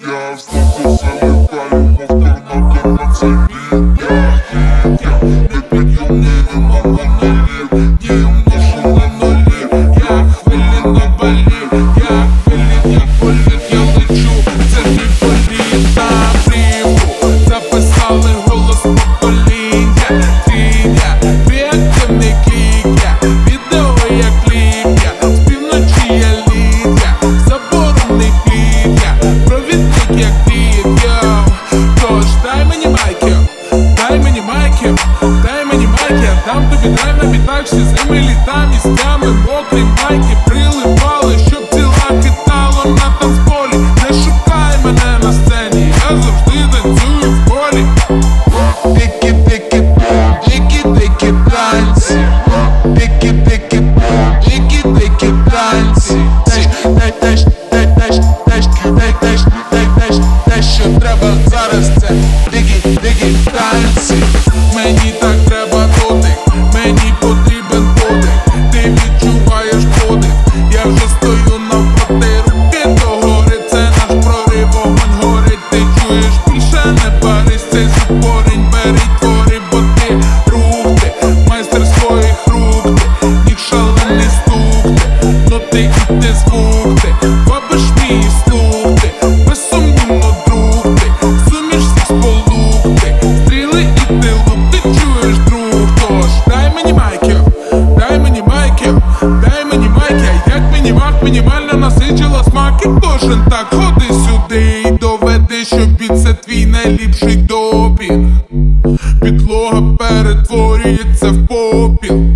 Я встал, посылаю, повторно, как на цепи, я, я, я. Мені дай мені майки, я дам тобі дай на бітах всі зими літа місцями мокрі майки прилипали, щоб тіла хитало на танцполі. Не шукай мене на сцені, я завжди танцюю в полі. Дикі, дикі, дикі, дикі танці, дикі, дикі, дикі, дикі танці. Те, те, те, те, те, те, те, те, те, те, що треба зараз, це дикі, дикі танці. А як мені мак мінімально насичила смаки кожен так ходи сюди і доведи, що під це твій найліпший допінг. Підлога перетворюється в попіл.